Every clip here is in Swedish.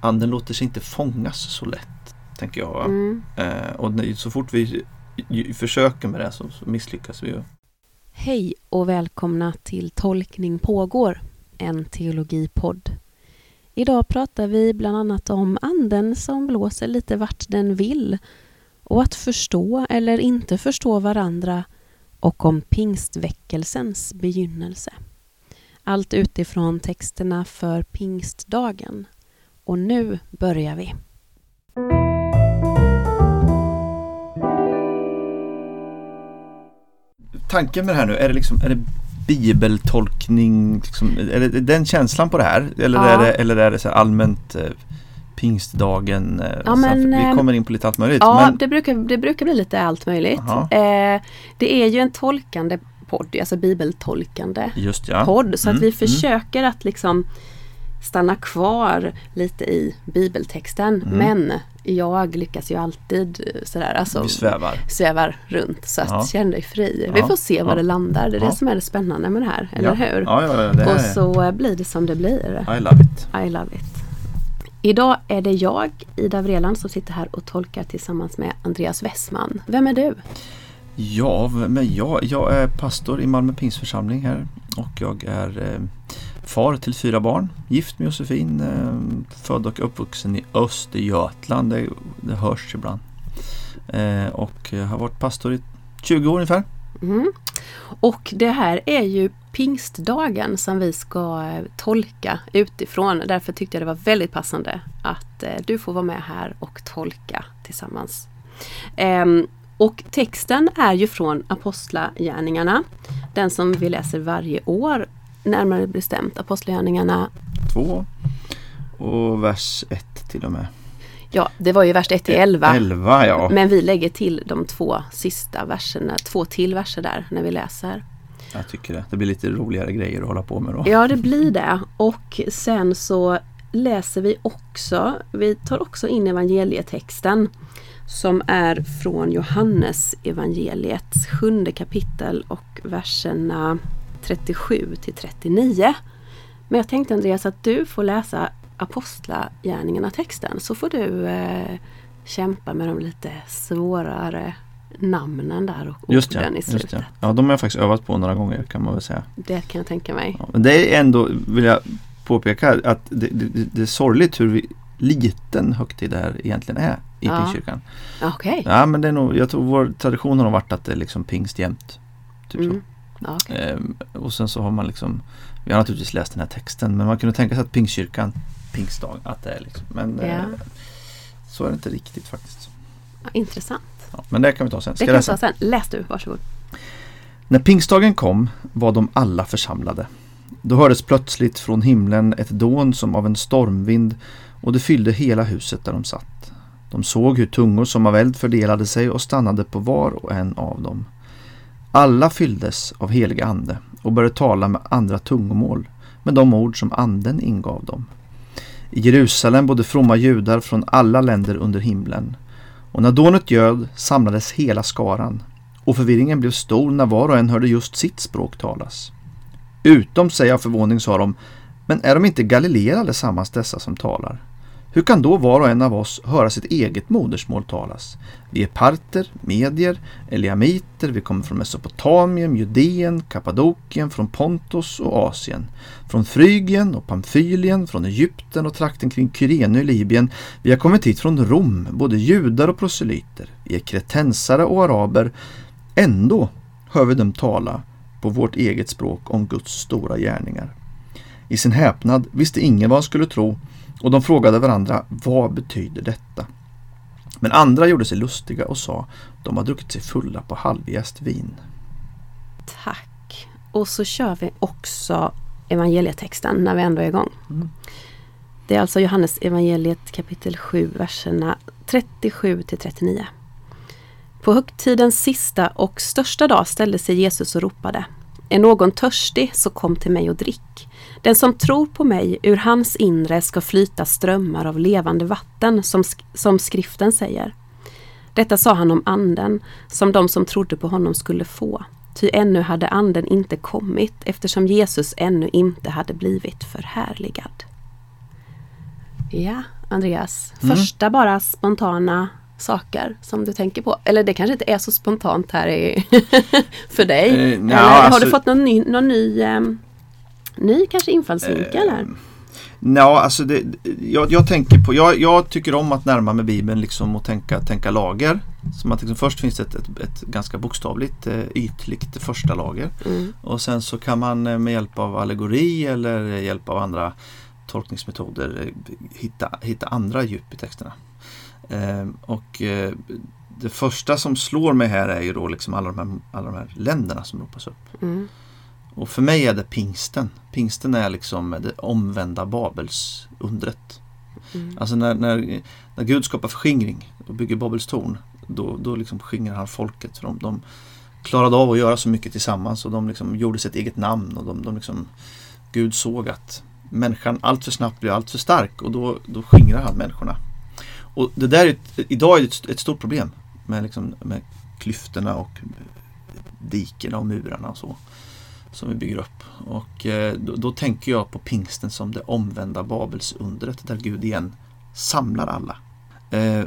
anden låter sig inte fångas så lätt. Tänker jag. Mm. Eh, och så fort vi försöker med det så, så misslyckas vi ju. Hej och välkomna till Tolkning pågår, en teologipodd. Idag pratar vi bland annat om anden som blåser lite vart den vill och att förstå eller inte förstå varandra och om pingstväckelsens begynnelse. Allt utifrån texterna för pingstdagen. Och nu börjar vi. Tanken med det här nu, är det liksom är det bibeltolkning? Liksom, är det den känslan på det här? Eller Ja. är det, eller är det så allmänt eh, pingstdagen? Eh, Ja, men, vi eh, kommer in på lite allt möjligt. Ja, men, det, brukar, det brukar bli lite allt möjligt. Eh, det är ju en tolkande podd, alltså bibeltolkande just ja. podd. Så Mm, att vi mm. försöker att liksom stanna kvar lite i bibeltexten. Mm. Men jag lyckas ju alltid eh, sådär, alltså Vi svävar. svävar runt. Så att Ja. känn dig fri. Vi får se var ja. det landar. Det är det som är det spännande med det här, eller hur? Och så blir det som det blir. I love it. I love it. Idag är det jag, Ida Vreland, som sitter här och tolkar tillsammans med Andreas Westman. Vem är du? Ja, men jag, jag är pastor i Malmö Pingsförsamling här och jag är eh, far till fyra barn. Gift med Josefin, eh, född och uppvuxen i Östergötland. Det, det hörs ibland. Eh, och har varit pastor i 20 år ungefär. Mm. Och det här är ju pingstdagen som vi ska eh, tolka utifrån. Därför tyckte jag det var väldigt passande att eh, du får vara med här och tolka tillsammans. Ehm, och texten är ju från Apostlagärningarna. Den som vi läser varje år, närmare bestämt Apostlagärningarna 2 och vers 1 till och med. Ja, det var ju vers 1 till 11. 11 ja. Men vi lägger till de två sista verserna, två till verser där när vi läser. Jag tycker det. Det blir lite roligare grejer att hålla på med då. Ja, det blir det. Och sen så läser vi också, vi tar också in evangelietexten som är från Johannes evangeliets sjunde kapitel och verserna 37 till 39. Men jag tänkte Andreas att du får läsa Apostlagärningarna texten så får du eh, kämpa med de lite svårare namnen där och Just ja, orden i just slutet. ja. ja, de har jag faktiskt övat på några gånger kan man väl säga. Det kan jag tänka mig. Ja, men det är ändå, vill jag påpeka, att det, det, det- är sorgligt hur vi, liten högtid det här egentligen är i Ja. Pingstkyrkan. Okej. Ja men det är nog, jag tror vår tradition har varit att det är liksom pingst jämt. Typ Mm. Ja, så. Okej. Ehm, och sen så har man liksom, vi har naturligtvis läst den här texten men man kunde tänka sig att Pingstkyrkan, pingstdag, att det är liksom. Men eh, Ja. så är det inte riktigt faktiskt. Ja, intressant. Ja, men det kan vi ta sen. Det Ska kan jag jag läsa? ta sen. Läs du, varsågod. När pingstdagen kom var de alla församlade. Då hördes plötsligt från himlen ett dån som av en stormvind och det fyllde hela huset där de satt. De såg hur tungor som av eld fördelade sig och stannade på var och en av dem. Alla fylldes av helig ande och började tala med andra tungomål med de ord som anden ingav dem. I Jerusalem bodde fromma judar från alla länder under himlen. Och när dånet göd samlades hela skaran och förvirringen blev stor när var och en hörde just sitt språk talas. Utom sig av förvåning sa de, men är de inte galileer allesammans dessa som talar? Hur kan då var och en av oss höra sitt eget modersmål talas? Vi är parter, medier, eliamiter, vi kommer från Mesopotamien, Judeen, Kappadokien, från Pontos och Asien, från Frygien och Pamfylien, från Egypten och trakten kring Kyrene i Libyen. Vi har kommit hit från Rom, både judar och proselyter. Vi är kretensare och araber. Ändå hör vi dem tala på vårt eget språk om Guds stora gärningar. I sin häpnad visste ingen vad han skulle tro och de frågade varandra vad betyder detta? Men andra gjorde sig lustiga och sa de har druckit sig fulla på halvjäst vin. Tack. Och så kör vi också evangelietexten när vi ändå är igång. Mm. Det är alltså Johannes evangeliet kapitel 7, verserna 37 till 39. På högtidens sista och största dag ställde sig Jesus och ropade. Är någon törstig så kom till mig och drick. Den som tror på mig, ur hans inre ska flyta strömmar av levande vatten, som, sk- som skriften säger. Detta sa han om anden, som de som trodde på honom skulle få. Ty ännu hade anden inte kommit eftersom Jesus ännu inte hade blivit förhärligad. Ja, Andreas. Mm. Första bara spontana saker som du tänker på? Eller det kanske inte är så spontant här i för dig? Eh, no, Eller har alltså, du fått någon ny, någon ny, eh, ny kanske infallsvinkel här? Ja, alltså det, jag, jag, tänker på, jag, jag, tycker om att närma mig Bibeln liksom och tänka, tänka lager. Som att liksom först finns det ett, ett, ett ganska bokstavligt eh, ytligt första lager. Mm. Och sen så kan man eh, med hjälp av allegori eller hjälp av andra tolkningsmetoder eh, hitta, hitta andra djup i texterna. Eh, och eh, det första som slår mig här är ju då liksom alla de här, alla de här länderna som ropas upp. Mm. Och för mig är det pingsten. Pingsten är liksom det omvända Babelsundret. Mm. Alltså när, när, när Gud skapar förskingring och bygger Babels torn då, då liksom skingrar han folket. För de, de klarade av att göra så mycket tillsammans och de liksom gjorde sitt eget namn. och de, de liksom, Gud såg att människan allt för snabbt blir allt för stark och då, då skingrar han människorna. Och det där är ett, idag är ett, ett stort problem med, liksom, med klyftorna och dikena och murarna och så som vi bygger upp. Och eh, då, då, tänker jag på pingsten som det omvända Babelsundret där Gud igen samlar alla. Eh,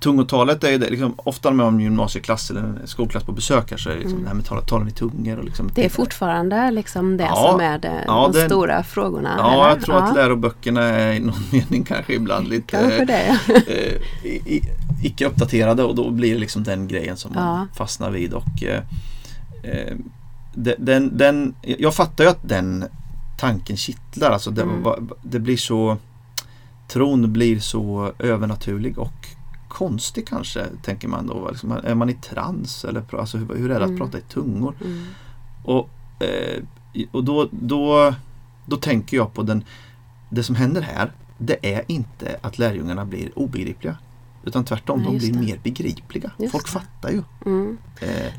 tungotalet är det, liksom, ofta när man har en gymnasieklass eller en skolklass på besök här så är det liksom mm. det här med talet, talen i tungor. Och liksom, det är fortfarande liksom det ja, som är det, ja, de det, stora frågorna? Ja, eller? jag tror ja. att läroböckerna är i någon mening kanske ibland lite kanske det. eh, i, icke uppdaterade och då blir det liksom den grejen som man fastnar vid. Och, eh, eh den, den, jag fattar ju att den tanken kittlar. Alltså det, mm. det blir så Tron blir så övernaturlig och konstig kanske, tänker man då. Liksom, är man i trans eller alltså, hur, hur är det att mm. prata i tungor? Mm. Och, eh, och då, då, då tänker jag på den, det som händer här, det är inte att lärjungarna blir obegripliga. Utan tvärtom, ja, de blir det. mer begripliga. Just Folk det. fattar ju. Mm. Eh,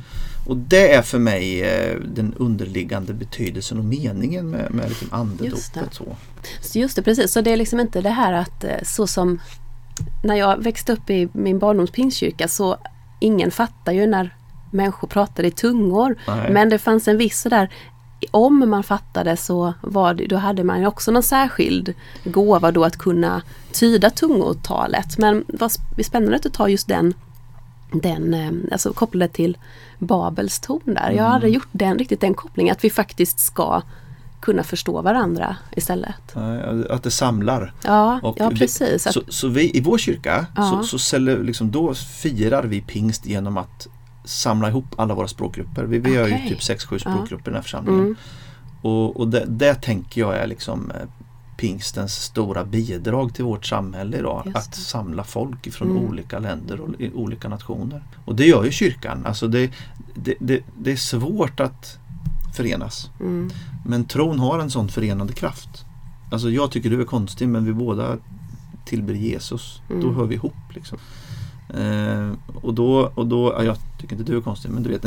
och det är för mig eh, den underliggande betydelsen och meningen med, med liksom andedopet. Just det. Så. Just det, precis. Så det är liksom inte det här att eh, så som när jag växte upp i min barndoms pingstkyrka så ingen fattar ju när människor pratade i tungor. Nej. Men det fanns en viss sådär om man fattade så var det, då hade man också någon särskild gåva då att kunna tyda tungotalet. Men vad spännande att du tar just den, den eh, alltså kopplade till Babels torn där. Mm. Jag har aldrig gjort den, riktigt den kopplingen att vi faktiskt ska kunna förstå varandra istället. Att det samlar. Ja, ja precis. Vi, så, så, vi, i vår kyrka ja. så, så liksom, då firar vi pingst genom att samla ihop alla våra språkgrupper. Vi, vi okay. har ju typ 6-7 språkgrupper ja. i den här församlingen. Mm. Och, och det, det, tänker jag är liksom eh, pingstens stora bidrag till vårt samhälle idag. Att samla folk från mm. olika länder och olika nationer. Och det gör ju kyrkan. Alltså det, det, det, det är svårt att förenas. Mm. Men tron har en sån förenande kraft. Alltså jag tycker du är konstig men vi båda tillber Jesus. Mm. Då hör vi ihop. Liksom. Eh, och då, och då ja, jag tycker inte du är konstig men du vet.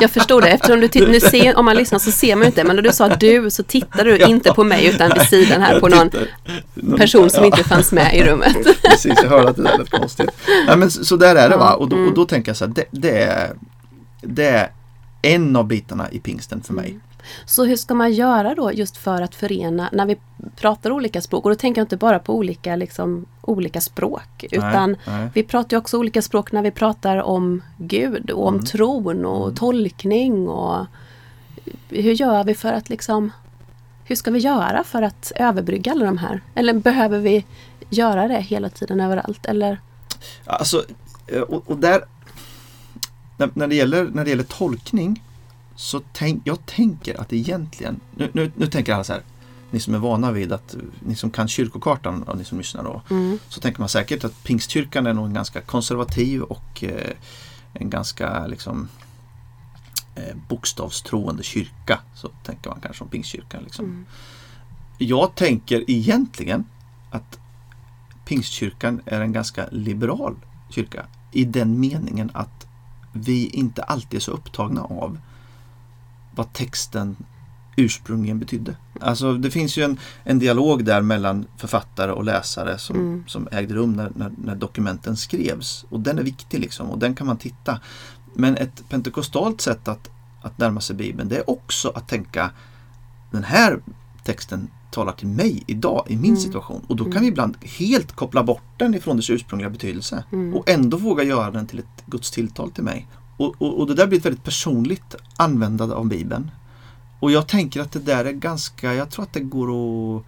Jag förstår det eftersom du nu ser, om man lyssnar så ser man inte men när du sa du så tittar du inte på mig utan vid sidan här på någon person som inte fanns med i rummet. Precis, jag hörde att det där lät konstigt. Ja, men så, så där är det va? Och då, och då tänker jag så här, det, det, är, det är en av bitarna i pingsten för mig. Så hur ska man göra då just för att förena när vi pratar olika språk? Och då tänker jag inte bara på olika, liksom, olika språk utan nej, nej. vi pratar också olika språk när vi pratar om Gud och om mm. tron och mm. tolkning och hur gör vi för att liksom hur ska vi göra för att överbrygga alla de här? Eller behöver vi göra det hela tiden överallt? Eller? Alltså, eh, och, och där när, när, det gäller, när det gäller tolkning så tänk, jag tänker att egentligen, nu, nu, nu tänker alla så här, ni som är vana vid att, ni som kan kyrkokartan och ni som lyssnar då, mm. så tänker man säkert att pingstkyrkan är nog en ganska konservativ och eh, en ganska liksom eh, bokstavstroende kyrka. Så tänker man kanske om pingstkyrkan. Liksom. Mm. Jag tänker egentligen att pingstkyrkan är en ganska liberal kyrka i den meningen att vi inte alltid är så upptagna av vad texten ursprungligen betydde. Alltså det finns ju en, en dialog där mellan författare och läsare som, mm. som ägde rum när, när, när, dokumenten skrevs. Och den är viktig liksom och den kan man titta. Men ett pentekostalt sätt att, att närma sig Bibeln det är också att tänka den här texten talar till mig idag i min Mm. situation. Och då kan Mm. vi ibland helt koppla bort den ifrån dess ursprungliga betydelse. Mm. Och ändå våga göra den till ett Guds tilltal till mig. Och, och, och det där blir ett väldigt personligt användande av Bibeln. Och jag tänker att det där är ganska, jag tror att det går att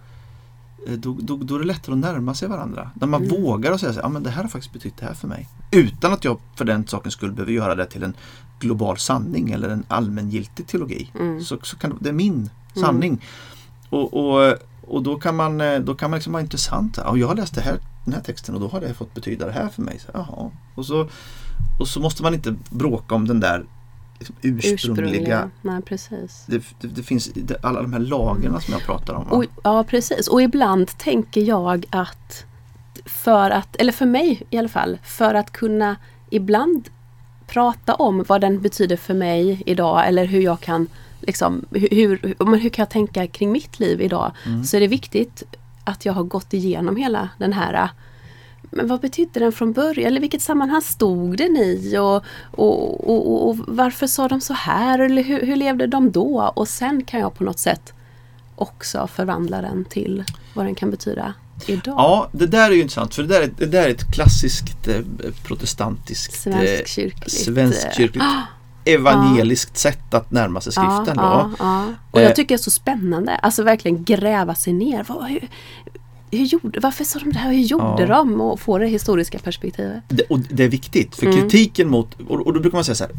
eh, då, då, då är det lättare att närma sig varandra. När man Mm. vågar och säga så här, ja men det här har faktiskt betytt det här för mig. Utan att jag för den sakens skull behöver göra det till en global sanning eller en allmängiltig teologi. Mm. Så, så kan det, är min sanning. Och, och, och då kan man, eh, då kan man liksom vara intressant. Ja, jag har läst det här, den här texten och då har det fått betyda det här för mig. Så, jaha. Och, så, och så måste man inte bråka om den där liksom, ursprungliga, Ursprungliga. Nej, precis. det, det, det finns det, alla de här lagren som jag pratar om. Och, ja, precis. Och ibland tänker jag att för att, eller för mig i alla fall, för att kunna ibland prata om vad den betyder för mig idag eller hur jag kan liksom, hur, hur, hur kan jag tänka kring mitt liv idag? Mm. Så är det viktigt att jag har gått igenom hela den här men vad betydde den från början? Eller vilket sammanhang stod den i? Och, och, och, och, varför sa de så här? Eller hur, hur levde de då? Och sen kan jag på något sätt också förvandla den till vad den kan betyda idag. Ja, det där är ju intressant för det där är, det där är ett klassiskt eh, protestantiskt eh, Svenskkyrkligt. svenskkyrkligt evangeliskt sätt att närma sig skriften. Ja, ja. Och Eh. jag tycker det är så spännande. Alltså verkligen gräva sig ner. Vad, hur, hur gjorde, varför sa de det här? Hur gjorde Ja. de? Och få det historiska perspektivet. Det, och det är viktigt för Mm. kritiken mot, och, och då brukar man säga så här,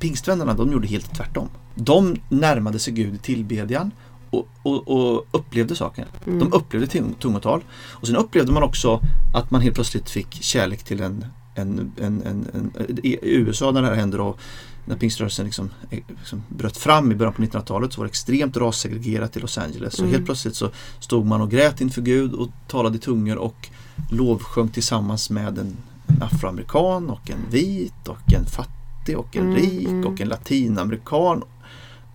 pingstvännerna de gjorde helt tvärtom. De närmade sig Gud i tillbedjan och, och, och upplevde saken. Mm. De upplevde tungotal. Och sen upplevde man också att man helt plötsligt fick kärlek till en, en, en, en, en i USA när det här hände då, när pingströrelsen liksom, eh, liksom bröt fram i början på 1900-talet så var det extremt rassegregerat i Los Angeles. Så Mm. helt plötsligt så stod man och grät inför Gud och talade i tungor och lovsjöng tillsammans med en, en afroamerikan och en vit och en fattig och en Mm, rik mm. och en latinamerikan.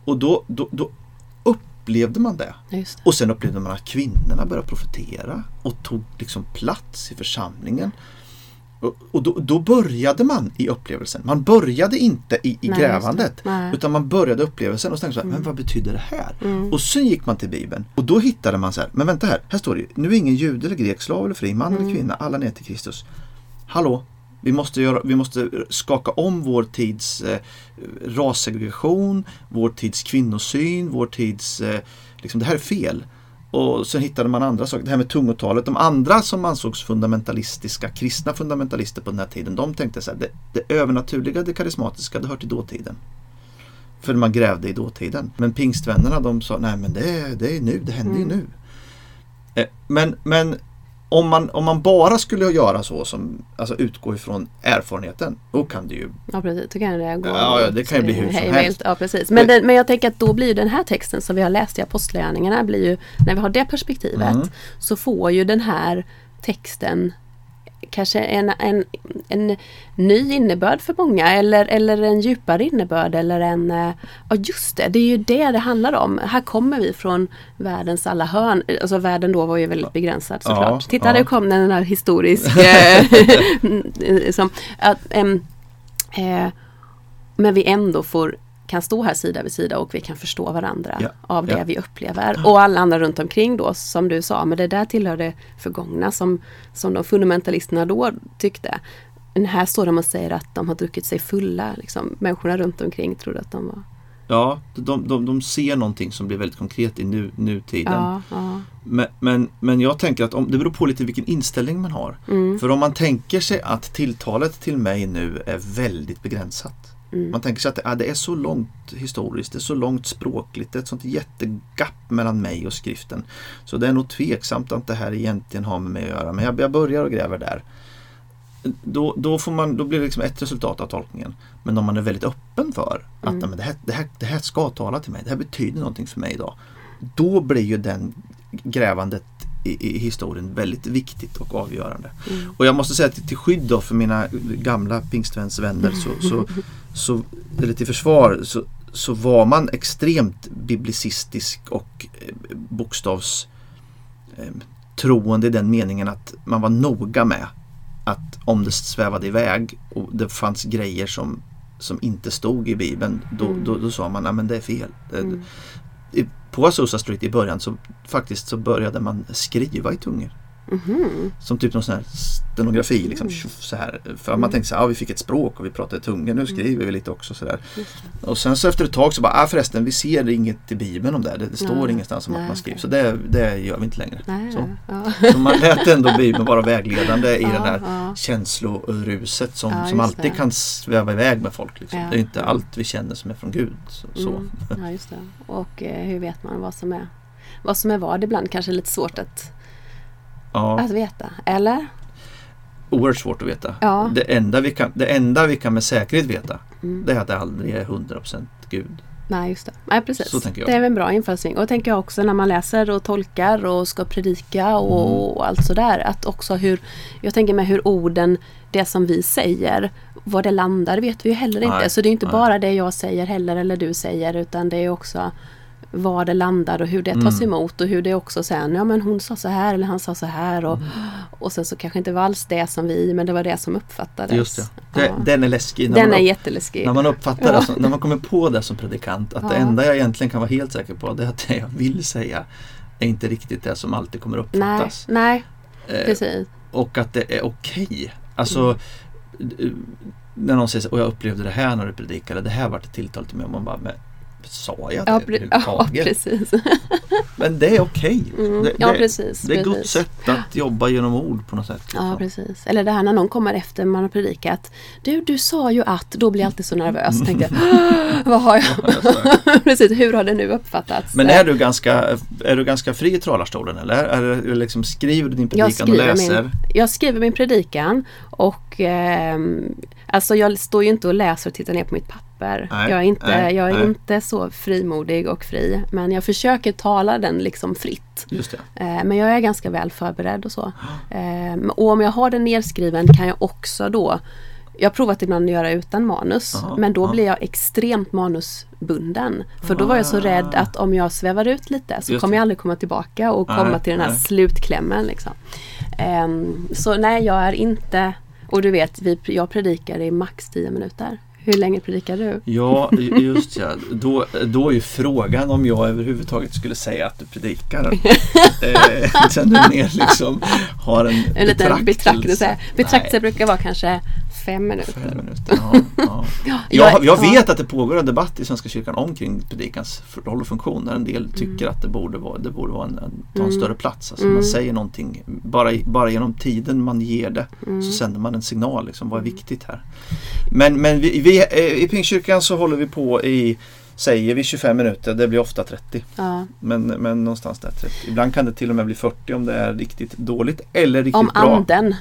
Och då, då, då upplevde man det. Det. Och sen upplevde man att kvinnorna började profetera och tog liksom plats i församlingen. Och, då, då började man i upplevelsen. Man började inte i, i Nej, grävandet. Utan man började upplevelsen och så tänkte man, Mm. men vad betyder det här? Mm. Och sen gick man till Bibeln och då hittade man så här, men vänta här, här står det ju, nu är ingen jude eller grek, slav eller fri, man Mm. eller kvinna, alla ner till Kristus. Hallå, vi måste, göra, vi måste skaka om vår tids eh, rassegregation, vår tids kvinnosyn, vår tids, eh, liksom det här är fel. Och sen hittade man andra saker, det här med tungotalet. De andra som ansågs fundamentalistiska, kristna fundamentalister på den här tiden, de tänkte så här, det, det övernaturliga, det karismatiska, det hör till dåtiden. För man grävde i dåtiden. Men pingstvännerna de sa, nej men det är, det är nu, det händer ju Mm. nu. Eh, Men, men om, man, om man bara skulle göra så som, alltså utgå ifrån erfarenheten, då kan det ju Ja precis, då kan det gå Ja, ja, det kan ju bli hur som helst. Ja, precis. Men, den, men jag tänker att då blir ju den här texten som vi har läst i Apostlagärningarna, blir ju, när vi har det perspektivet, Mm. så får ju den här texten kanske en, en, en ny innebörd för många eller, eller en djupare innebörd eller en... eh, Ja just det, det är ju det det handlar om. Här kommer vi från världens alla hörn. Alltså världen då var ju väldigt begränsad Ja, såklart. Titta ja. där kom den här historisk... eh, som, att, em, eh, men vi ändå får kan stå här sida vid sida och vi kan förstå varandra Ja, av det ja. vi upplever. Och alla andra runt omkring då som du sa, men det där tillhör det förgångna som, som de fundamentalisterna då tyckte. Men här står de och säger att de har druckit sig fulla. Liksom. Människorna runt omkring trodde att de var... Ja, de, de, de ser någonting som blir väldigt konkret i nu, nutiden. Ja, ja. Men, men, men jag tänker att om, det beror på lite vilken inställning man har. Mm, För om man tänker sig att tilltalet till mig nu är väldigt begränsat. Mm, Man tänker sig att ja, det är så långt historiskt, det är så långt språkligt, det är ett sånt jättegapp mellan mig och skriften. Så det är nog tveksamt att det här egentligen har med mig att göra. Men jag, jag börjar och gräver där. Då, då, får man, då blir det liksom ett resultat av tolkningen. Men om man är väldigt öppen för att Mm. "Nej, men det, här, det, här, det här ska tala till mig, det här betyder någonting för mig idag. Då blir ju den grävandet i, i historien väldigt viktigt och avgörande. mm. Och jag måste säga att till skydd då för mina gamla pingstvänsvänner så, så, så, eller till försvar så, så var man extremt biblicistisk och eh, bokstavs eh, troende i den meningen att man var noga med att om det svävade iväg och det fanns grejer som, som inte stod i Bibeln då, Mm. då, då sa man att det är fel. Mm på Azusa Street i början så faktiskt så började man skriva i tungor. Mhm. Som typ någon sån här stenografi. Liksom, Mm. tjoff, så här. För man tänkte så här, ja, vi fick ett språk och vi pratade tungor, nu skriver vi lite också. Så där. Och sen så efter ett tag så bara, ah, förresten vi ser inget i Bibeln om det. Det, det står Nej. ingenstans om Nej, att man skriver. Så det, det gör vi inte längre. Nej, Så. ja. Så man lät ändå Bibeln vara vägledande i Ja, det där ja. känsloruset som, Ja, som alltid det. kan sväva iväg med folk. Liksom. Det är inte allt vi känner som är från Gud. Så. Mm. Ja, just det. Och eh, hur vet man vad som är vad som är vad? Ibland kanske lite svårt att, Ja, att veta. Eller? oerhört svårt att veta. Ja. Det, enda vi kan, det enda vi kan med säkerhet veta Mm. det är att det aldrig är 100% Gud. Nej, just det. Nej, precis. Så tänker jag. Det är en bra infallsvinkel. Och tänker jag också när man läser och tolkar och ska predika och, Mm. och allt sådär. Att också hur, jag tänker med hur orden, det som vi säger, var det landar vet vi ju heller inte. Nej, Så det är inte nej. bara det jag säger heller eller du säger utan det är också var det landar och hur det tas Mm. emot och hur det också sen, ja men hon sa så här eller han sa så här och, Mm. och sen så kanske inte var alls det som vi, men det var det som uppfattades. Just det. det Ja. Den är läskig. När Den man är jätteläskig. När man uppfattar Ja. det, som, när man kommer på det som predikant, att det Ja. enda jag egentligen kan vara helt säker på det är att det jag vill säga är inte riktigt det som alltid kommer Nej, uppfattas. nej, Eh, precis. och att det är okej. Alltså, Mm. eh, när någon säger så, och jag upplevde det här när du predikade, det här vart ett tilltal till mig och man bara, sa jag det Ja, pre- ja, överhuvudtaget? precis. Men det är okej. Mm. Det, Ja, precis. det är precis. Guds sätt att jobba genom ord på något sätt. Ja, liksom. precis. Eller det här när någon kommer efter man har predikat. Du, du sa ju att, då blir jag alltid så nervös. Tänkte jag, "Ah, vad har jag? Ja, precis, hur har det nu uppfattats? Men är du, ganska, är du ganska fri i talarstolen eller? Är det liksom, skriver du din predikan och läser? min, jag skriver min predikan och ehm, alltså jag står ju inte och läser och tittar ner på mitt papper. Nej, jag är, inte, nej, jag är nej. inte så frimodig och fri. Men jag försöker tala den liksom fritt. Eh, Men jag är ganska väl förberedd och så. Eh, Och om jag har den nedskriven kan jag också då jag har provat ibland att göra utan manus Aha, men då ja. blir jag extremt manusbunden. För då var jag så rädd att om jag svävar ut lite så kommer jag aldrig komma tillbaka och Nej, komma till den här nej. slutklämmen. Liksom. Ehm, Så nej, jag är inte... Och du vet, vi, jag predikar i max 10 minuter. Hur länge predikar du? Ja, just ja. Då, då är ju frågan om jag överhuvudtaget skulle säga att du predikar. eh, sen du mer liksom har en, En betraktelse. betraktelse. Betraktelse brukar vara kanske fem minuter. Fem minuter. Ja, ja. Ja, Jag, jag ja. vet att det pågår en debatt i Svenska kyrkan omkring predikans roll och funktion. Där en del tycker att det borde vara, det borde vara en, en, ta en Mm. större plats. Alltså Mm. Man säger någonting, bara, bara genom tiden man ger det Mm. så sänder man en signal. Liksom, vad är viktigt här? Men, men vi, vi, eh, i Pingstkyrkan så håller vi på i Säger vi 25 minuter, det blir ofta 30. Ja. Men, men någonstans där 30. Ibland kan det till och med bli 40 om det är riktigt dåligt eller riktigt Om bra. anden, ko-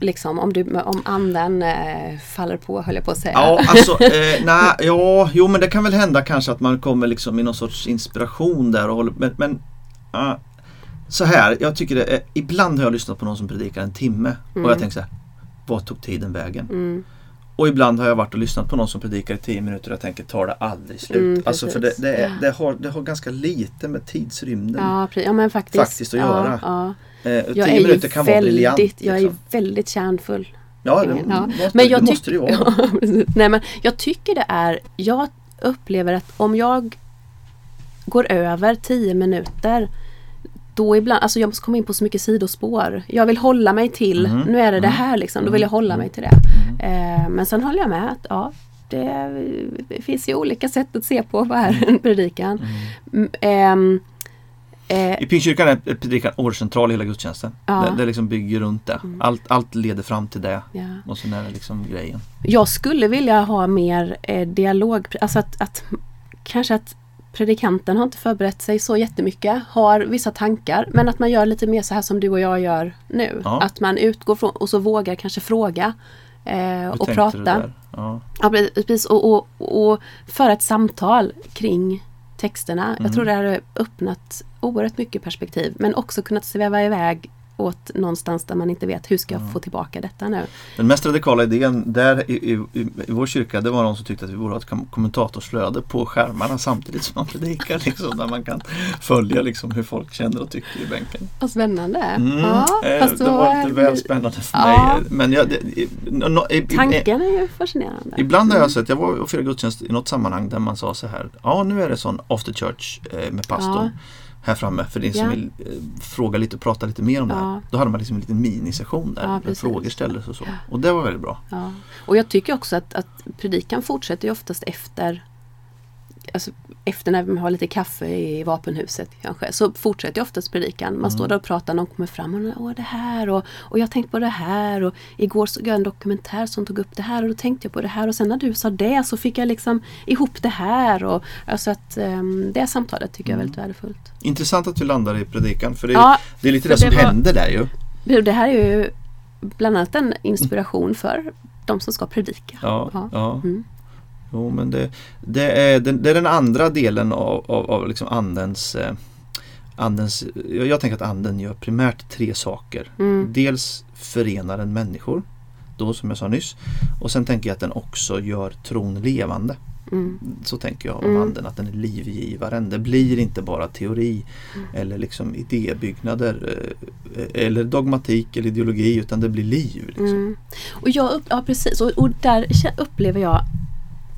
liksom, om, du, om anden eh, faller på höll jag på att säga. Ja, alltså, eh, nej, ja, jo men det kan väl hända kanske att man kommer liksom i någon sorts inspiration där och håller, men, men ah, så här, jag tycker det är, ibland har jag lyssnat på någon som predikar en timme och Mm. jag tänker så här, vad tog tiden vägen? Mm. Och ibland har jag varit och lyssnat på någon som predikar i 10 minuter och jag tänker, tar det aldrig slut? Mm, alltså för det, det, är, Ja. det, har, det har ganska lite med tidsrymden. Ja, ja, faktiskt. Faktiskt att göra. Eh, Jag 10 är ju minuter kan vara briljant. väldigt, jag är liksom. väldigt kärnfull. Ja, det, Ja. måste, Men jag det måste det ju vara. Nej, men jag tycker det är, jag upplever att om jag går över 10 minuter då ibland, alltså jag måste komma in på så mycket sidospår. Jag vill hålla mig till, Mhm. nu är det det Mm. här liksom, då Mm. vill jag hålla mig till det. Eh, men sen håller jag med att ja, det, det finns ju olika sätt att se på vad är en predikan. Mm. Eh, I Pingstkyrkan är predikan årscentral i hela gudstjänsten. Ja. Mm. Det, det liksom bygger runt det. Allt, allt leder fram till det. ja. Och sen är det liksom grejen. Jag skulle vilja ha mer eh, dialog, alltså att, att kanske att predikanten har inte förberett sig så jättemycket, har vissa tankar, men att man gör lite mer så här som du och jag gör nu. Ja. Att man utgår från och så vågar kanske fråga eh, och prata. Ja. Ja, precis. Och, och, och föra ett samtal kring texterna. Mm. Jag tror det hade öppnat oerhört mycket perspektiv, men också kunnat sväva iväg åt någonstans där man inte vet hur ska jag få tillbaka detta nu. Den mest radikala idén där i, i, i, vår kyrka det var någon som tyckte att vi borde ha ett kom- kommentatorsflöde på skärmarna samtidigt som man predikar. Liksom, där man kan följa liksom, hur folk känner och tycker i bänken. Vad spännande! Mm, Ja, eh, fast det var lite väl spännande för Ja. mig. Men jag, det, i, no, i, Tanken är ju fascinerande. Ibland har Mm. jag sett, jag var och firade gudstjänst i något sammanhang där man sa så här Ja nu är det sån after church eh, med pastorn här framme för som Ja. vill eh, fråga lite och prata lite mer om det här. Ja. Då hade man liksom en liten minisession där Ja, med frågor ställdes och så. Och det var väldigt bra. Ja. Och jag tycker också att, att predikan fortsätter ju oftast efter Alltså efter när man har lite kaffe i vapenhuset kanske så fortsätter oftast predikan. Man Mm. står där och pratar, någon kommer fram och Åh, det här och, och jag tänkte på det här och igår såg jag en dokumentär som tog upp det här och då tänkte jag på det här och sen när du sa det så fick jag liksom ihop det här. Och, alltså att um, det samtalet tycker jag är väldigt värdefullt. Intressant att vi landar i predikan för det, är- Ja, det är lite för det som det var- händer där ju. Du, Det här är ju bland annat en inspiration för de som ska predika. Ja. ja. Mm. Jo, men det, det, är, den, det är den andra delen av, av, av liksom andens, eh, andens jag, tänker att anden gör primärt tre saker. Mm. Dels förenar den människor, då som jag sa nyss. Och sen tänker jag att den också gör tron levande. Mm. Så tänker jag om Mm. anden, att den är livgivaren. Det blir inte bara teori Mm. eller liksom idébyggnader eh, eller dogmatik eller ideologi utan det blir liv. Liksom. Mm. Och jag upp, ja precis, och, och där upplever jag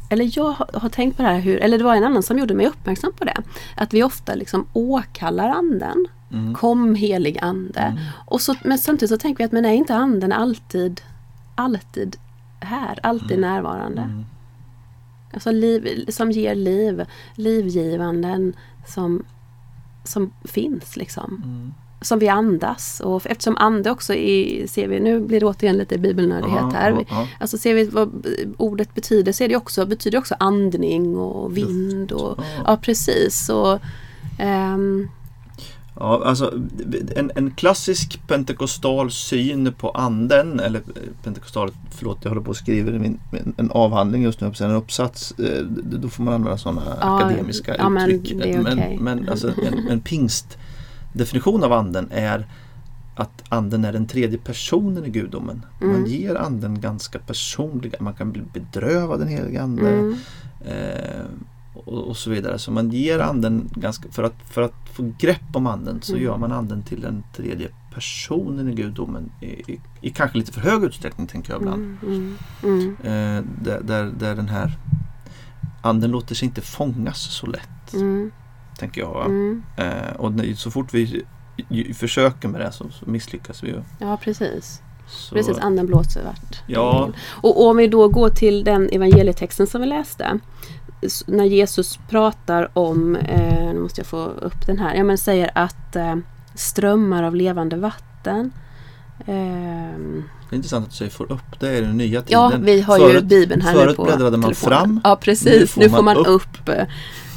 eller jag har, tänkt på det här, hur, eller det var en annan som gjorde mig uppmärksam på det. Att vi ofta liksom åkallar anden. Mm. Kom helig ande. Mm. Och så, men samtidigt så tänker vi att men är inte anden alltid, alltid här, alltid närvarande? Mm. Alltså liv, som ger liv, livgivanden som, som finns liksom. Som vi andas och eftersom ande också är, ser vi, nu blir det återigen lite bibelnördighet här. ja, ja. Alltså ser vi vad ordet betyder så är det också, betyder också andning och vind och Ja. ja precis. Och, ehm, Ja, alltså en, en klassisk pentekostal syn på anden, eller eh, pentekostal, förlåt jag håller på skriver i min, en avhandling just nu, en uppsats. eh, Då får man använda sådana Ja, akademiska ja, men uttryck. det är men, men alltså en, en pingstdefinition av anden är att anden är den tredje personen i gudomen. Man Mm. ger anden ganska personliga, man kan bli bedrövad den helige ande. mm, Eh, och, och så vidare. Så man ger anden ganska, för att, för att få grepp om anden så Mm. gör man anden till den tredje personen i gudomen i, i, i kanske lite för hög utsträckning tänker jag ibland. mm, mm, mm, Eh, där, där, där den här anden låter sig inte fångas så lätt. Tänker jag. mm. Eh, och så fort vi ju- försöker med det så, så misslyckas vi ju. Ja precis. Så, Precis, anden blåser vart. Ja. Och, och om vi då går till den evangelietexten som vi läste. När Jesus pratar om, eh, nu måste jag få upp den här, ja men säger att eh, strömmar av levande vatten. ehm, Det är intressant att du säger får upp det i den nya tiden. ja, vi har ju Förut- Bibeln här förut på bläddrade man telefonen. fram. Ja precis, Nu nu får får, man man upp. upp.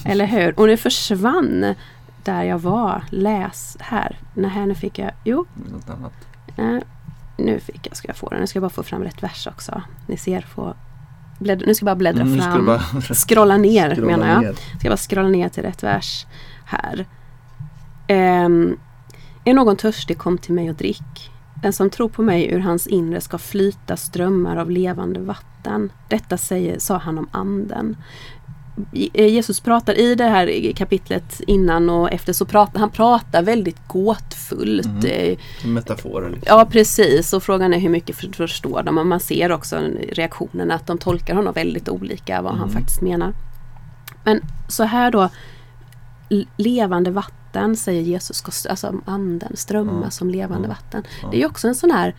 Eller hur? Och nu försvann där jag var. Läs här. Nej, nu fick jag, jo, Något annat. Eh, nu fick jag, ska jag få den. Nu ska jag bara få fram rätt vers också. Ni ser på bläddra, Nu ska jag bara bläddra Mm, fram. bara Scrolla ner scrolla menar jag. ner. Ska bara scrolla ner till rätt vers här. Ehm, är någon törstig kom till mig och drick. Den som tror på mig ur hans inre ska flyta strömmar av levande vatten. Detta säger, sa han om anden. Je- Jesus pratar i det här kapitlet innan och efter så pratar han pratar väldigt gåtfullt. Mhm. eh, Metaforer. Liksom. Ja precis och frågan är hur mycket för- förstår de och man ser också reaktionen att de tolkar honom väldigt olika vad han Mm. faktiskt menar. Men så här då Levande vatten säger Jesus, alltså anden strömma Ja. som levande vatten. Det är också en sån här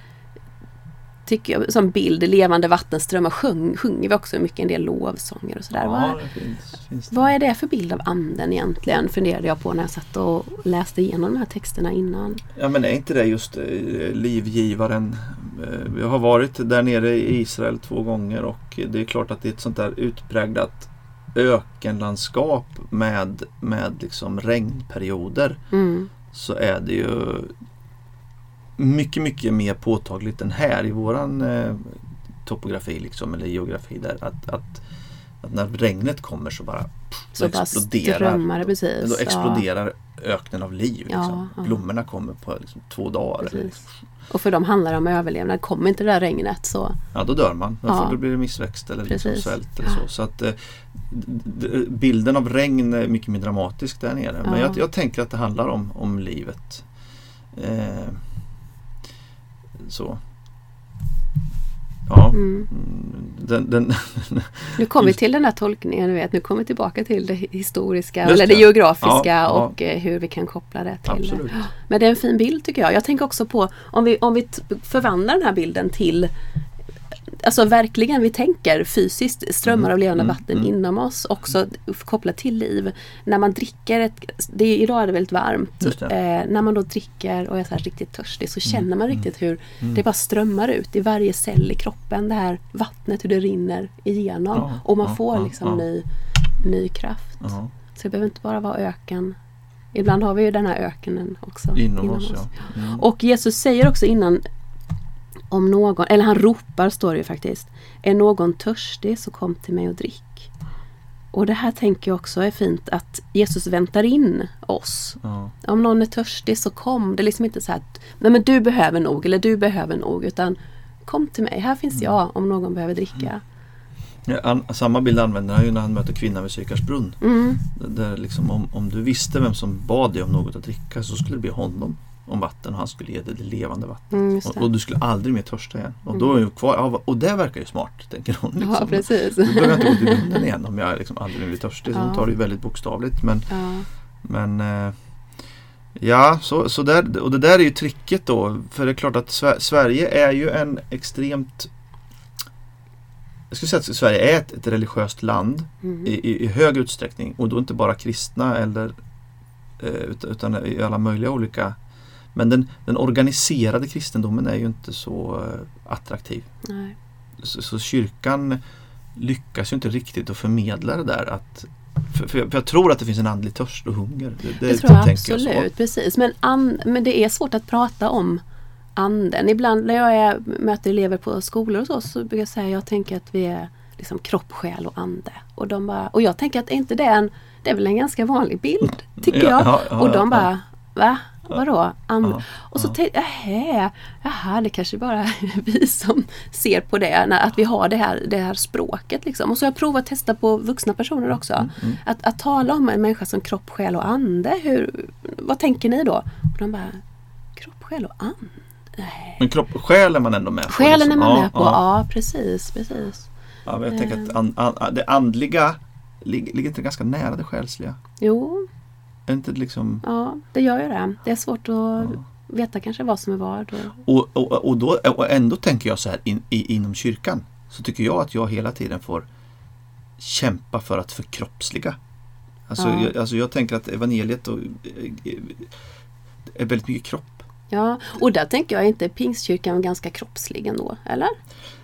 tycker jag, som bild, levande vattenströmmar sjung, sjunger vi också mycket en del lovsånger och sådär. Vad, Ja, finns, finns det. vad är det för bild av anden egentligen? Funderade jag på när jag satt och läste igenom de här texterna innan. Ja men är inte det just eh, livgivaren? Eh, Vi har varit där nere i Israel två gånger och det är klart att det är ett sånt där utpräglat ökenlandskap med, med liksom regnperioder Mm. så är det ju mycket, mycket mer påtagligt än här i våran eh, topografi liksom, eller geografi där att, att att när regnet kommer så bara, pff, Så då bara exploderar, det precis. då exploderar öknen av liv. Ja, Liksom. ja. Blommorna kommer på liksom, två dagar. Precis. Liksom. Och för dem handlar det om överlevnad. Kommer inte det där regnet så Ja, då dör man. Då, Ja. då blir det missväxt eller liksom svält. Eller så. så att, eh, bilden av regn är mycket mer dramatisk där nere. Men Ja. jag, jag tänker att det handlar om, om livet. Eh, så. Ja. mm. Mm, Den, den, Nu kommer vi till den här tolkningen, du vet. nu kommer vi tillbaka till det historiska Just eller det det. geografiska Ja, ja. och eh, hur vi kan koppla det till. absolut. Men det är en fin bild tycker jag. Jag tänker också på om vi, om vi förvandlar den här bilden till Alltså verkligen, vi tänker fysiskt strömmar av levande Mm, vatten mm. inom oss också kopplat till liv. När man dricker, ett, det är, idag är det väldigt varmt. Det. Eh, när man då dricker och är så här riktigt törstig så känner man mm, riktigt hur mm. det bara strömmar ut i varje cell i kroppen. Det här vattnet, hur det rinner igenom. Ja, och man ja, får liksom ja. ny, ny kraft. Så det behöver inte bara vara öken. Ibland har vi ju den här ökenen också. inom oss ja. Mm. Och Jesus säger också innan om någon, eller han ropar står det ju faktiskt. Är någon törstig så kom till mig och drick. Och det här tänker jag också är fint att Jesus väntar in oss. ja. Om någon är törstig så kom. Det är liksom inte så att nej men du behöver nog eller du behöver nog utan kom till mig. Här finns jag om någon behöver dricka. Ja, an, samma bild använder han ju när han möter kvinnan vid Sykars brunn. Mm, Där liksom, om, om du visste vem som bad dig om något att dricka så skulle det bli honom om vatten och han skulle ge dig det levande vatten. mm, just Och, det. och du skulle aldrig mer törsta igen. Och då är ju kvar, ja, och det verkar ju smart, tänker hon. Liksom. Ja, precis. Då behöver jag inte gå till brunnen igen om jag liksom aldrig mer blir törstig. Så Ja. hon tar det ju väldigt bokstavligt. Men, Ja, men eh, Ja, så, så där, och det där är ju tricket då. För det är klart att Sver- Sverige är ju en extremt jag skulle säga att Sverige är ett, ett religiöst land mm, i, i, hög utsträckning och då inte bara kristna eller eh, ut- utan i alla möjliga olika men den, den organiserade kristendomen är ju inte så eh, attraktiv. Så, så kyrkan lyckas ju inte riktigt att förmedla det där att för, för, jag, för jag tror att det finns en andlig törst och hunger. Det, det Det tror jag absolut, så. precis. Men, an, men det är svårt att prata om anden. Ibland när jag är, möter elever på skolor och så, så brukar jag säga jag tänker att vi är liksom kropp, själ och ande. Och, de bara, och jag tänker att är inte det en, det är väl en ganska vanlig bild, tycker Ja, jag. ja, ja, och de bara, va? Vadå? And? Ja, och så ja. tänkte jag, jaha, det kanske bara är vi som ser på det, när, att vi har det här, det här språket. Liksom. Och så har jag provat att testa på vuxna personer också. mm. Att, att tala om en människa som kropp, själ och ande, hur, vad tänker ni då? Och de bara, kropp, själ och ande? Nej. Men kropp själ är man ändå med på. Själen är liksom. man Ja, med på, Ja, precis, precis. ja, men jag tänker att an, an, det andliga ligger, ligger inte ganska nära det själsliga. Jo, Är inte liksom ja det gör ju det. Det är svårt att Ja. veta kanske vad som är vad. Och, Och, och, och, då, och ändå tänker jag så här in, i, inom kyrkan. Så tycker jag att jag hela tiden får kämpa för att förkroppsliga. Alltså, Ja. jag, alltså jag tänker att evangeliet och, eh, är väldigt mycket kropp. ja, och där tänker jag inte pingstkyrkan ganska kroppslig ändå, eller?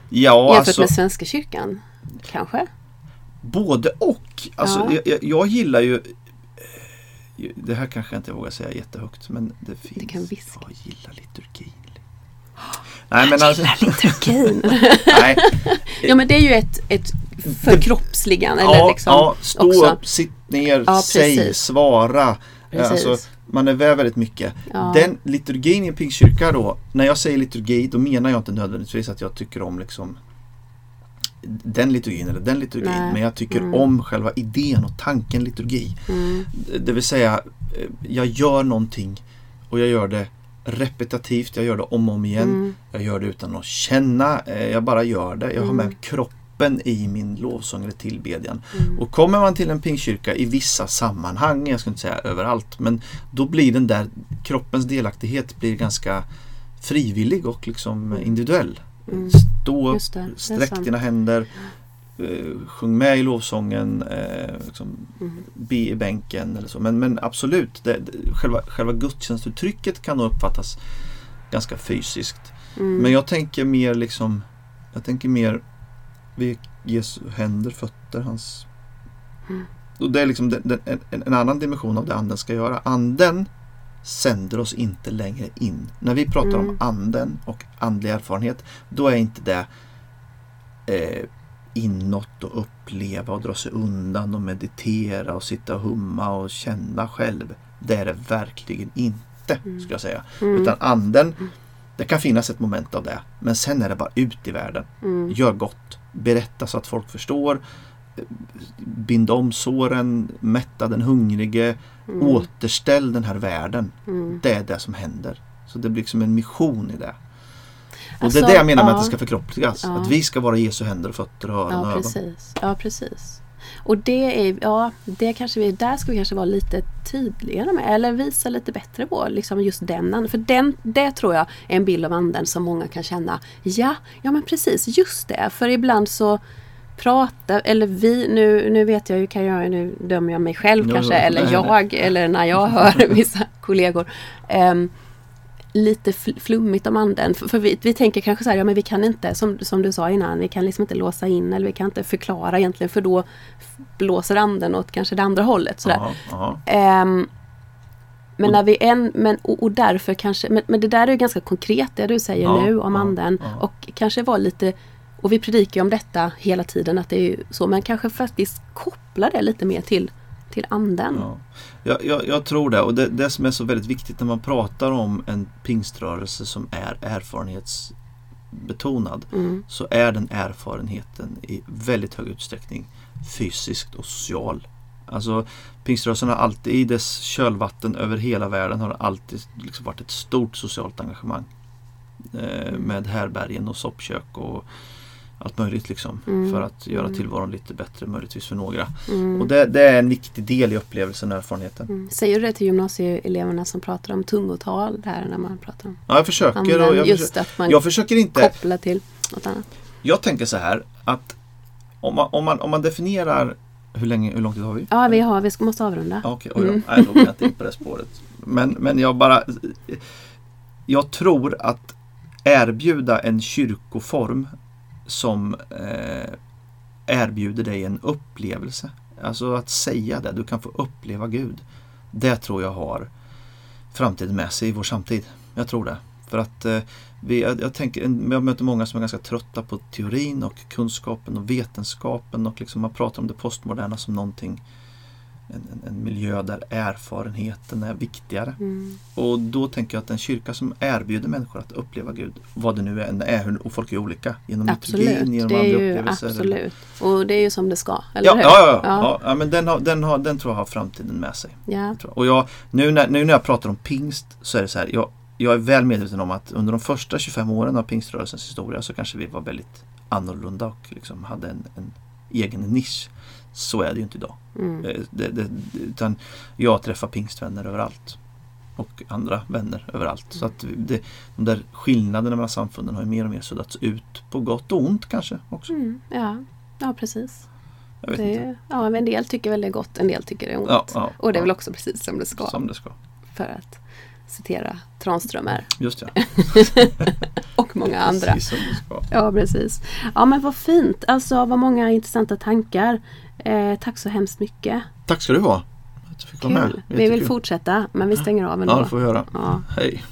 Ja, Jämfört alltså med Svenska kyrkan, kanske? både och. Alltså, Ja. jag, jag, gillar ju det här kanske jag inte vågar säga jättehögt men det finns. kan viska. Jag gillar liturgin. Nej men alltså, Liturgin! nej, ja men det är ju ett, ett förkroppsligande. ja, liksom ja, stå också. upp, sitt ner, Ja, säg, svara. Precis. Alltså, man är med väldigt mycket. Ja. Den liturgin i en pingstkyrka då, när jag säger liturgi då menar jag inte nödvändigtvis att jag tycker om liksom den liturgin eller den liturgin. Nej. Men jag tycker Mm. om själva idén och tanken liturgi. Mm, Det vill säga, eh, jag gör någonting och jag gör det repetitivt, jag gör det om och om igen. mm, Jag gör det utan att känna, eh, jag bara gör det. Jag har Mm. med kroppen i min lovsång eller tillbedjan. mm. Och kommer man till en pingstkyrka i vissa sammanhang, jag ska inte säga överallt, men då blir den där kroppens delaktighet blir ganska frivillig och liksom Mm. individuell. Mm. Stå upp, sträck dina händer, eh, sjung med i lovsången, eh, liksom, Mm. be i bänken eller så. Men, men absolut, det, det, själva, själva gudstjänstuttrycket kan nog uppfattas ganska fysiskt. Mm. Men jag tänker mer liksom Jag tänker mer vid Jesu händer, fötter, hans Mm. och Det är liksom den, den, en, en annan dimension av det anden ska göra. Anden sänder oss inte längre in. När vi pratar om Mm. anden och andlig erfarenhet då är inte det eh, inåt och uppleva och dra sig undan och meditera och sitta och humma och känna själv. Det är det verkligen inte, Mm. skulle jag säga. Mm. Utan anden, det kan finnas ett moment av det. Men sen är det bara ut i världen. Mm. Gör gott. Berätta så att folk förstår. Bind om såren, mätta den hungrige. Mm. Återställ den här världen. Mm. Det är det som händer. Så det blir liksom en mission i det. Och Alltså, det är det jag menar med ja. att det ska förkroppsligas. Ja. Att vi ska vara Jesu händer och fötter och öron och Ja, ögon. precis. Ja, precis. Och det är, ja, det kanske vi, där ska vi kanske vara lite tydligare med, eller visa lite bättre på liksom just den anden. För den, det tror jag är en bild av anden som många kan känna, ja, ja men precis, just det. För ibland så pratar, eller vi, nu, nu vet jag ju, kan jag, nu dömer jag mig själv Jo, kanske, eller nej, jag, eller när jag hör vissa kollegor. ehm, lite fl- flummigt om anden. För, för vi, vi tänker kanske så här, ja men vi kan inte, som, som du sa innan, vi kan liksom inte låsa in eller vi kan inte förklara egentligen för då blåser anden åt kanske det andra hållet. Sådär. Ja, ja. Ehm, men när vi en, men, och, och därför kanske, men, men det där är ju ganska konkret det du säger Ja, nu om ja, anden. ja. Och kanske var lite, och vi predikar om detta hela tiden att det är så, men kanske faktiskt koppla det lite mer till, till anden. Ja. Jag, jag, jag tror det och det, det som är så väldigt viktigt när man pratar om en pingströrelse som är erfarenhetsbetonad Mm, så är den erfarenheten i väldigt hög utsträckning fysiskt och social. Alltså pingströrelsen har alltid i dess kölvatten över hela världen har alltid liksom varit ett stort socialt engagemang. Eh, med härbergen och soppkök och allt möjligt liksom. Mm. För att göra tillvaron lite bättre möjligtvis för några. mm. Och det, det är en viktig del i upplevelsen och erfarenheten. Mm. Säger du det till gymnasieeleverna som pratar om tungotal där när man pratar om Ja, jag försöker och jag, just försöker, att man jag försöker inte kopplar till något annat. Jag tänker så här att om man, om man, om man definierar hur, länge, hur lång tid har vi? Ja, vi, har, vi ska, måste avrunda. Okej, oj då. Mm. Nej, då går jag inte in på det spåret. Men, men jag bara Jag tror att erbjuda en kyrkoform som eh, erbjuder dig en upplevelse. Alltså att säga det, du kan få uppleva Gud. Det tror jag har framtiden med sig i vår samtid. Jag tror det. För att eh, vi, jag, jag, tänker, jag möter många som är ganska trötta på teorin och kunskapen och vetenskapen och liksom man pratar om det postmoderna som någonting en, en, miljö där erfarenheten är viktigare. Mm. Och då tänker jag att en kyrka som erbjuder människor att uppleva Gud, vad det nu än är, och folk är olika, genom Absolut, liturgin, genom det är andra ju upplevelser. absolut. Och det är ju som det ska, eller Ja, hur? ja, ja, Ja. ja. men den, har, den, har, den tror jag har framtiden med sig. Ja. jag. Och jag, nu, när, nu när jag pratar om pingst så är det så här, jag, jag är väl medveten om att under de första 25 åren av pingströrelsens historia så kanske vi var väldigt annorlunda och liksom hade en, en egen nisch. Så är det ju inte idag. Mm. Eh, Det, det, utan jag träffar pingstvänner överallt. Och andra vänner överallt. Så att det, de där skillnaderna mellan samfunden har ju mer och mer suddats ut. På gott och ont kanske också. Mm. Ja. ja, precis. Det, ja, men en del tycker väl det är gott, en del tycker det är ont. Ja, ja, och det är ja. väl också precis som det ska. Som det ska. För att citera Tranströmer Just ja. och många andra. Precis som det ska. Ja, precis. Ja, men vad fint. Alltså, vad många intressanta tankar. Eh, tack så hemskt mycket. Tack ska du ha. Att du fick vara med. Vi vill fortsätta men vi stänger av ändå. Ja, det får vi göra. Ja. Hej.